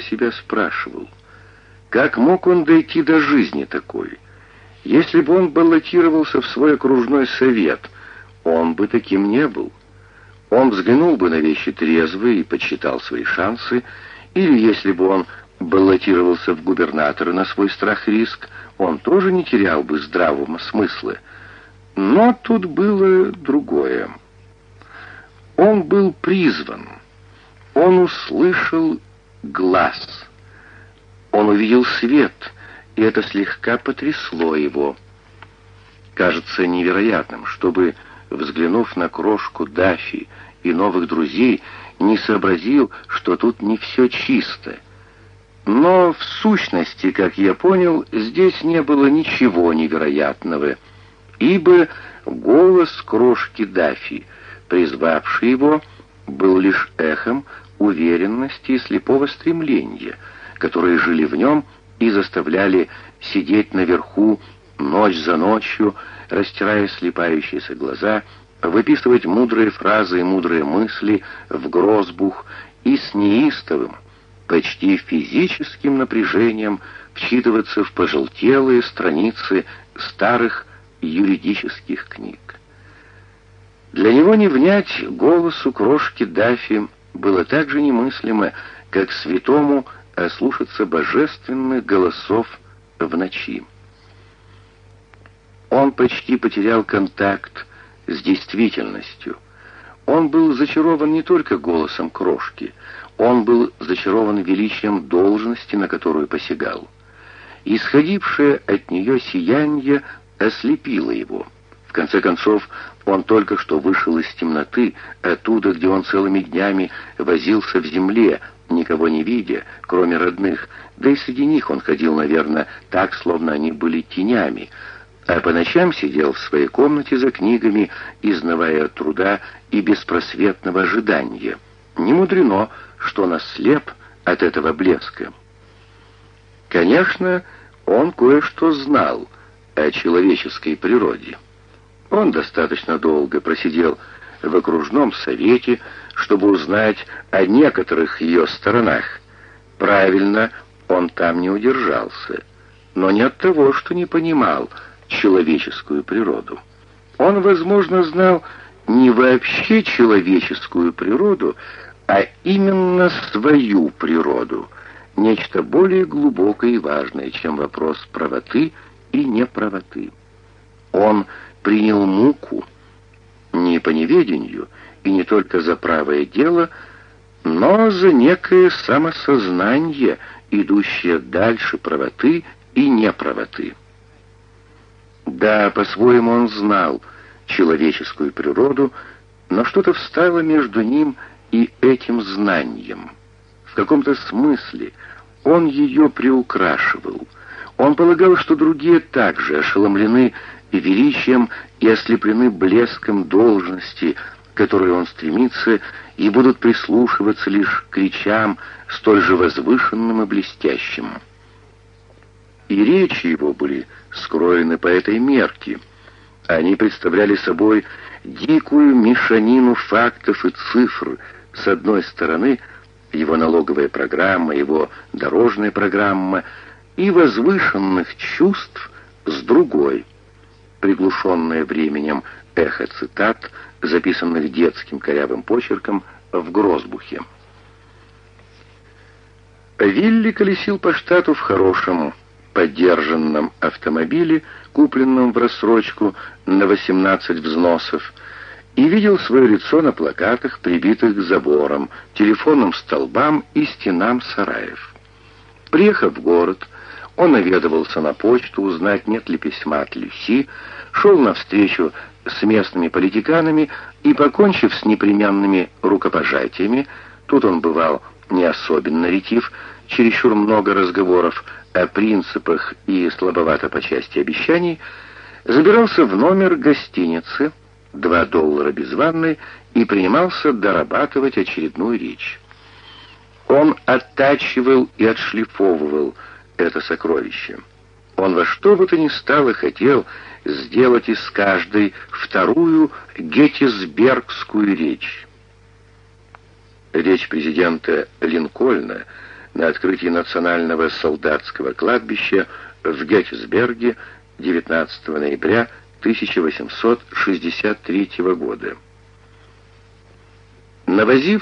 себя спрашивал, как мог он дойти до жизни такой? Если бы он баллотировался в свой окружной совет, он бы таким не был. Он взглянул бы на вещи трезво и подсчитал свои шансы, или если бы он баллотировался в губернаторы на свой страх и риск, он тоже не терял бы здравого смысла. Но тут было другое. Он был призван. Он услышал глаз. Он увидел свет, и это слегка потрясло его. Кажется невероятным, чтобы, взглянув на крошку Дафи и новых друзей, не сообразил, что тут не все чисто. Но в сущности, как я понял, здесь не было ничего невероятного, ибо голос крошки Дафи, призвавший его, был лишь эхом уверенности и слепого стремления, которые жили в нем и заставляли сидеть наверху ночь за ночью, растирая слепающиеся глаза, выписывать мудрые фразы и мудрые мысли в грозбух и с неистовым, почти физическим напряжением вчитываться в пожелтелые страницы старых юридических книг. Для него не внять голосу крошки Даффи было так же немыслимо, как святому ослушаться божественных голосов в ночи. Он почти потерял контакт с действительностью. Он был зачарован не только голосом крошки, он был зачарован величием должности, на которую посягал. Исходившее от нее сияние ослепило его. В конце концов, он только что вышел из темноты, оттуда, где он целыми днями возился в земле, никого не видя, кроме родных, да и среди них он ходил, наверное, так, словно они были тенями, а по ночам сидел в своей комнате за книгами, изнывая от труда и беспросветного ожидания. Не мудрено, что он ослеп от этого блеска. Конечно, он кое-что знал о человеческой природе. Он достаточно долго просидел в окружном совете, чтобы узнать о некоторых ее сторонах. Правильно, он там не удержался, но не от того, что не понимал человеческую природу. Он, возможно, знал не вообще человеческую природу, а именно свою природу, нечто более глубокое и важное, чем вопрос правоты и неправоты. Он принял муку не по неведению и не только за правое дело, но за некое самосознание, идущее дальше правоты и неправоты. Да, по-своему он знал человеческую природу, но что-то встало между ним и этим знанием. В каком-то смысле он ее приукрашивал. Он полагал, что другие также ошеломлены и величием, и ослеплены блеском должности, которой он стремится, и будут прислушиваться лишь к речам, столь же возвышенным и блестящим. И речи его были скроены по этой мерке. Они представляли собой дикую мешанину фактов и цифр. С одной стороны, его налоговая программа, его дорожная программа, и возвышенных чувств с другой — приглушенное временем эхо цитат, записанных детским корявым почерком в Грозбухе. Вилли колесил по штату в хорошем, поддержанном автомобиле, купленном в рассрочку на 18 взносов, и видел свое лицо на плакатах, прибитых к заборам, телефонным столбам и стенам сараев. Приехав в город, он наведывался на почту узнать, нет ли письма от Люси, шел навстречу с местными политиканами и, покончив с непременными рукопожатиями, тут он бывал не особенно ретив, чересчур много разговоров о принципах и слабовато по части обещаний, забирался в номер гостиницы, два доллара без ванной, и принимался дорабатывать очередную речь. Он оттачивал и отшлифовывал это сокровище. Он во что бы то ни стало хотел сделать из каждой вторую геттисбергскую речь. Речь президента Линкольна на открытии Национального солдатского кладбища в Геттисберге 19 ноября 1863 года. Навозив